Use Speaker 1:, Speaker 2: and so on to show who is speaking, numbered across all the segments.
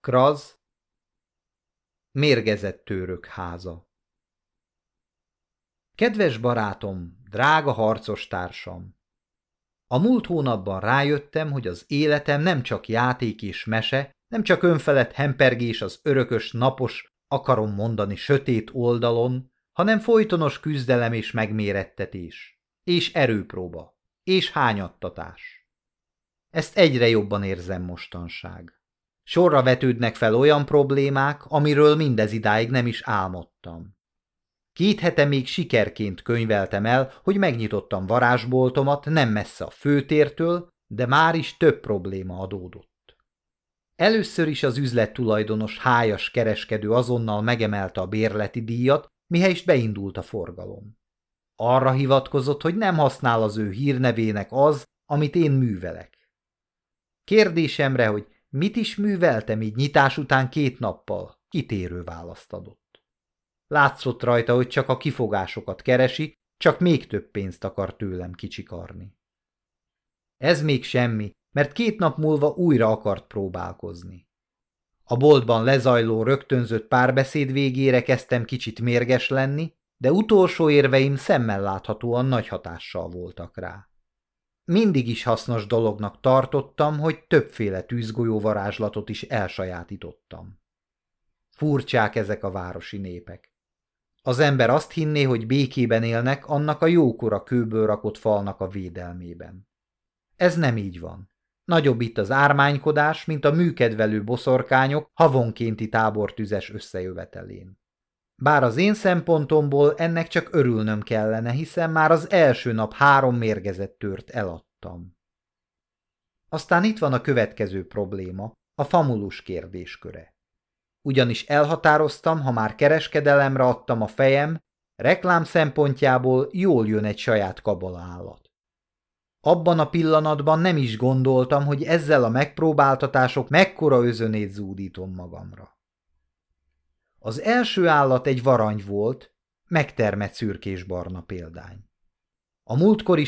Speaker 1: Kraz Mérgezett tőrök háza Kedves barátom, drága harcos társam! A múlt hónapban rájöttem, hogy az életem nem csak játék és mese, nem csak önfelett hempergés az örökös, napos, akarom mondani sötét oldalon, hanem folytonos küzdelem és megmérettetés, és erőpróba, és hányattatás. Ezt egyre jobban érzem mostanság. Sorra vetődnek fel olyan problémák, amiről mindez idáig nem is álmodtam. Két hete még sikerként könyveltem el, hogy megnyitottam varázsboltomat nem messze a főtértől, de már is több probléma adódott. Először is az üzlettulajdonos hájas kereskedő azonnal megemelte a bérleti díjat, mihelyest beindult a forgalom. Arra hivatkozott, hogy nem használ az ő hírnevének az, amit én művelek. Kérdésemre, hogy mit is műveltem így nyitás után két nappal, kitérő választ adott. Látszott rajta, hogy csak a kifogásokat keresi, csak még több pénzt akar tőlem kicsikarni. Ez még semmi, mert két nap múlva újra akart próbálkozni. A boltban lezajló rögtönzött párbeszéd végére kezdtem kicsit mérges lenni, de utolsó érveim szemmel láthatóan nagy hatással voltak rá. Mindig is hasznos dolognak tartottam, hogy többféle tűzgolyó varázslatot is elsajátítottam. Furcsák ezek a városi népek. Az ember azt hinné, hogy békében élnek annak a jókora kőből rakott falnak a védelmében. Ez nem így van. Nagyobb itt az ármánykodás, mint a műkedvelő boszorkányok havonkénti tábortüzes összejövetelén. Bár az én szempontomból ennek csak örülnöm kellene, hiszen már az első nap három mérgezett tört eladtam. Aztán itt van a következő probléma, a famulus kérdésköre. Ugyanis elhatároztam, ha már kereskedelemre adtam a fejem, reklám szempontjából jól jön egy saját kabalaállat. Abban a pillanatban nem is gondoltam, hogy ezzel a megpróbáltatások mekkora özönét zúdítom magamra. Az első állat egy varangy volt, megtermett szürkés-barna példány. A múltkori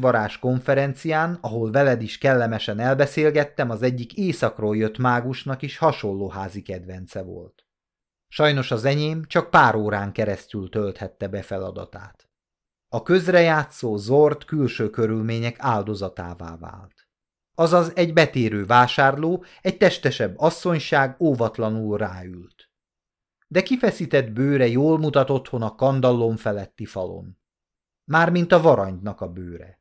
Speaker 1: varás konferencián, ahol veled is kellemesen elbeszélgettem, az egyik északról jött mágusnak is hasonló házi kedvence volt. Sajnos az enyém csak pár órán keresztül tölthette be feladatát. A közrejátszó Zord külső körülmények áldozatává vált. Azaz egy betérő vásárló, egy testesebb asszonyság óvatlanul ráült de kifeszített bőre jól mutat otthon a kandallon feletti falon. Mármint a varangynak a bőre.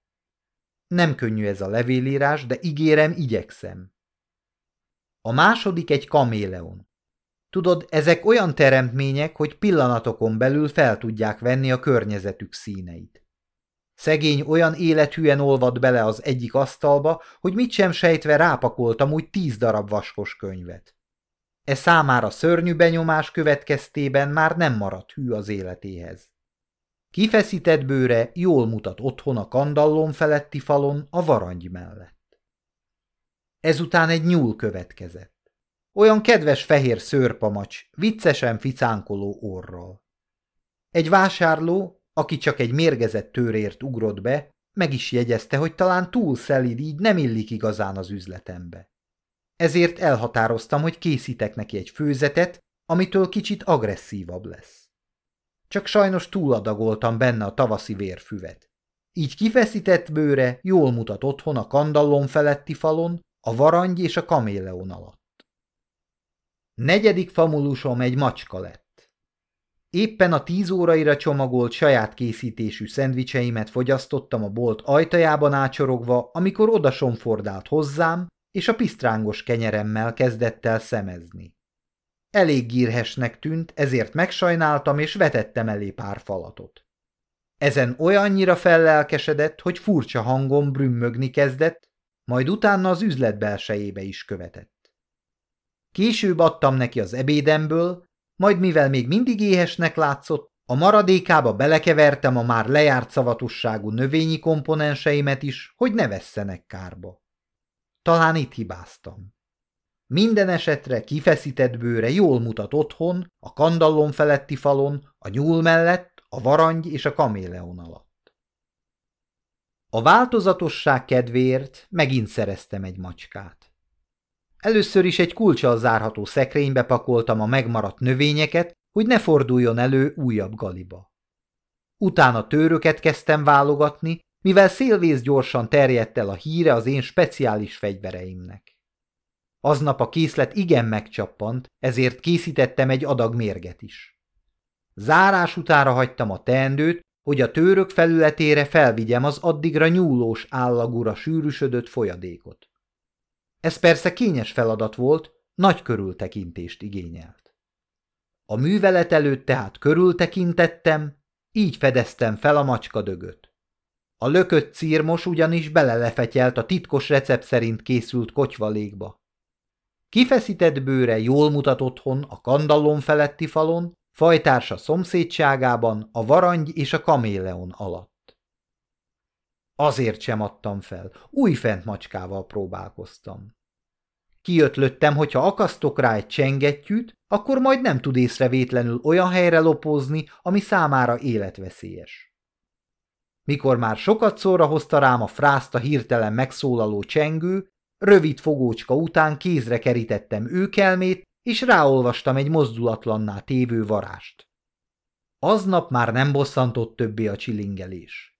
Speaker 1: Nem könnyű ez a levélírás, de ígérem, igyekszem. A második egy kaméleon. Tudod, ezek olyan teremtmények, hogy pillanatokon belül fel tudják venni a környezetük színeit. Szegény olyan élethűen olvad bele az egyik asztalba, hogy mit sem sejtve rápakoltam úgy tíz darab vaskos könyvet. E számára szörnyű benyomás következtében már nem maradt hű az életéhez. Kifeszített bőre jól mutat otthon a kandallon feletti falon a varangy mellett. Ezután egy nyúl következett. Olyan kedves fehér szőrpamacs, viccesen ficánkoló orral. Egy vásárló, aki csak egy mérgezett tőrért ugrott be, meg is jegyezte, hogy talán túl szelid, így nem illik igazán az üzletembe ezért elhatároztam, hogy készítek neki egy főzetet, amitől kicsit agresszívabb lesz. Csak sajnos túladagoltam benne a tavaszi vérfüvet. Így kifeszített bőre jól mutat otthon a kandallon feletti falon, a varangy és a kaméleon alatt. Negyedik famulusom egy macska lett. Éppen a tíz óraira csomagolt saját készítésű szendvicseimet fogyasztottam a bolt ajtajában ácsorogva, amikor odasomfordált hozzám, és a pisztrángos kenyeremmel kezdett el szemezni. Elég gírhesnek tűnt, ezért megsajnáltam, és vetettem elé pár falatot. Ezen olyannyira fellelkesedett, hogy furcsa hangon brümmögni kezdett, majd utána az üzlet belsejébe is követett. Később adtam neki az ebédemből, majd mivel még mindig éhesnek látszott, a maradékába belekevertem a már lejárt szavatosságú növényi komponenseimet is, hogy ne vesszenek kárba. Talán itt hibáztam. Minden esetre kifeszített bőre jól mutat otthon, a kandallon feletti falon, a nyúl mellett, a varangy és a kaméleon alatt. A változatosság kedvéért megint szereztem egy macskát. Először is egy kulcsal zárható szekrénybe pakoltam a megmaradt növényeket, hogy ne forduljon elő újabb galiba. Utána tőröket kezdtem válogatni, mivel szélvész gyorsan terjedt el a híre az én speciális fegyvereimnek. Aznap a készlet igen megcsappant, ezért készítettem egy adag mérget is. Zárás utára hagytam a teendőt, hogy a tőrök felületére felvigyem az addigra nyúlós állagúra sűrűsödött folyadékot. Ez persze kényes feladat volt, nagy körültekintést igényelt. A művelet előtt tehát körültekintettem, így fedeztem fel a macska dögöt. A lökött círmos ugyanis belelefetyelt a titkos recept szerint készült kocsvalékba. Kifeszített bőre jól mutat otthon a kandallon feletti falon, fajtársa szomszédságában, a varangy és a kaméleon alatt. Azért sem adtam fel, új fent macskával próbálkoztam. Kiötlöttem, hogyha akasztok rá egy csengettyűt, akkor majd nem tud észrevétlenül olyan helyre lopózni, ami számára életveszélyes. Mikor már sokat szóra hozta rám a frászt a hirtelen megszólaló csengő, rövid fogócska után kézre kerítettem őkelmét, és ráolvastam egy mozdulatlanná tévő varást. Aznap már nem bosszantott többé a csilingelés.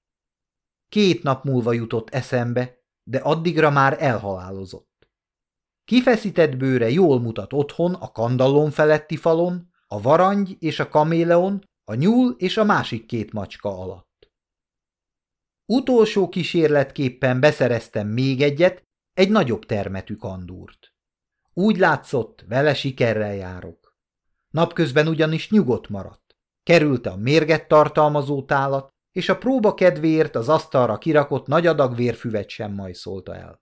Speaker 1: Két nap múlva jutott eszembe, de addigra már elhalálozott. Kifeszített bőre jól mutat otthon a kandallon feletti falon, a varangy és a kaméleon, a nyúl és a másik két macska alatt. Utolsó kísérletképpen beszereztem még egyet, egy nagyobb termetű kandúrt. Úgy látszott, vele sikerrel járok. Napközben ugyanis nyugodt maradt. Kerülte a mérget tartalmazó tálat, és a próba kedvéért az asztalra kirakott nagy adag vérfüvet sem majszolta el.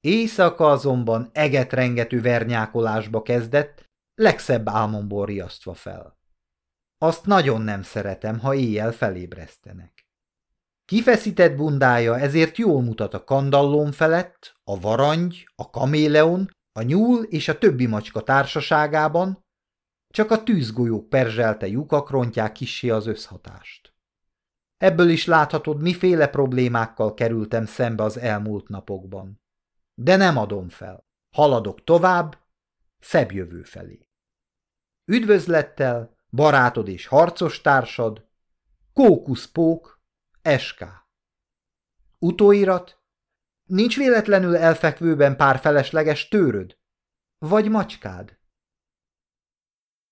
Speaker 1: Éjszaka azonban eget-rengető vernyákolásba kezdett, legszebb álmomból riasztva fel. Azt nagyon nem szeretem, ha éjjel felébresztenek. Kifeszített bundája ezért jól mutat a kandallón felett, a varangy, a kaméleon a nyúl és a többi macska társaságában csak a tűzgolyók perzselte lyukak rontják kissé az összhatást. Ebből is láthatod, miféle problémákkal kerültem szembe az elmúlt napokban. De nem adom fel. Haladok tovább, szebb jövő felé. Üdvözlettel, barátod és harcos társad, Kókuszpók, SK. Utóirat Nincs véletlenül elfekvőben pár felesleges tőröd? Vagy macskád?